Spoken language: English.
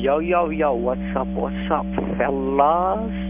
Yo, yo, yo, what's up, what's up, fellas?